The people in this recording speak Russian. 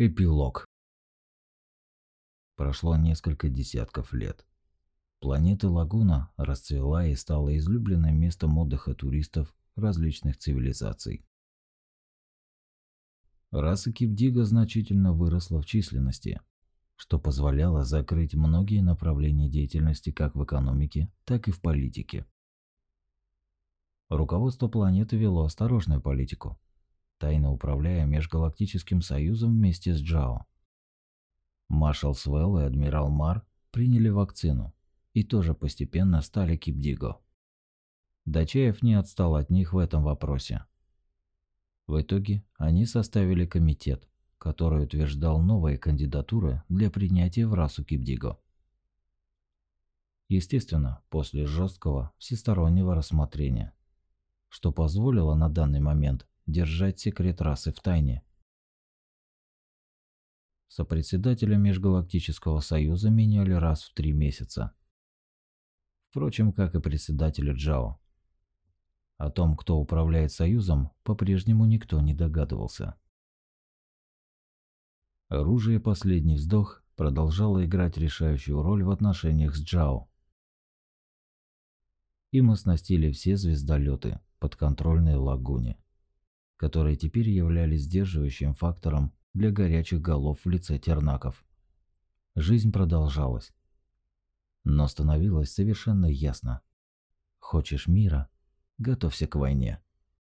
Эпилог. Прошло несколько десятков лет. Планета Лагуна расцвела и стала излюбленным местом отдыха туристов различных цивилизаций. Раса Кипдига значительно выросла в численности, что позволяло закрыть многие направления деятельности как в экономике, так и в политике. Руководство планеты вело осторожную политику, тайно управляя Межгалактическим Союзом вместе с Джао. Маршал Свелл и адмирал Мар приняли вакцину и тоже постепенно стали Кипдиго. Дачаев не отстал от них в этом вопросе. В итоге они составили комитет, который утверждал новые кандидатуры для принятия в расу Кипдиго. Естественно, после жесткого всестороннего рассмотрения, что позволило на данный момент держать секрет расы в тайне. Сопредседателя Межгалактического Союза меняли раз в три месяца. Впрочем, как и председателя Джао. О том, кто управляет Союзом, по-прежнему никто не догадывался. Оружие «Последний вздох» продолжало играть решающую роль в отношениях с Джао. Им оснастили все звездолеты, подконтрольные лагуне которые теперь являлись сдерживающим фактором для горячих голов в лице тернаков. Жизнь продолжалась. Но становилось совершенно ясно. Хочешь мира – готовься к войне.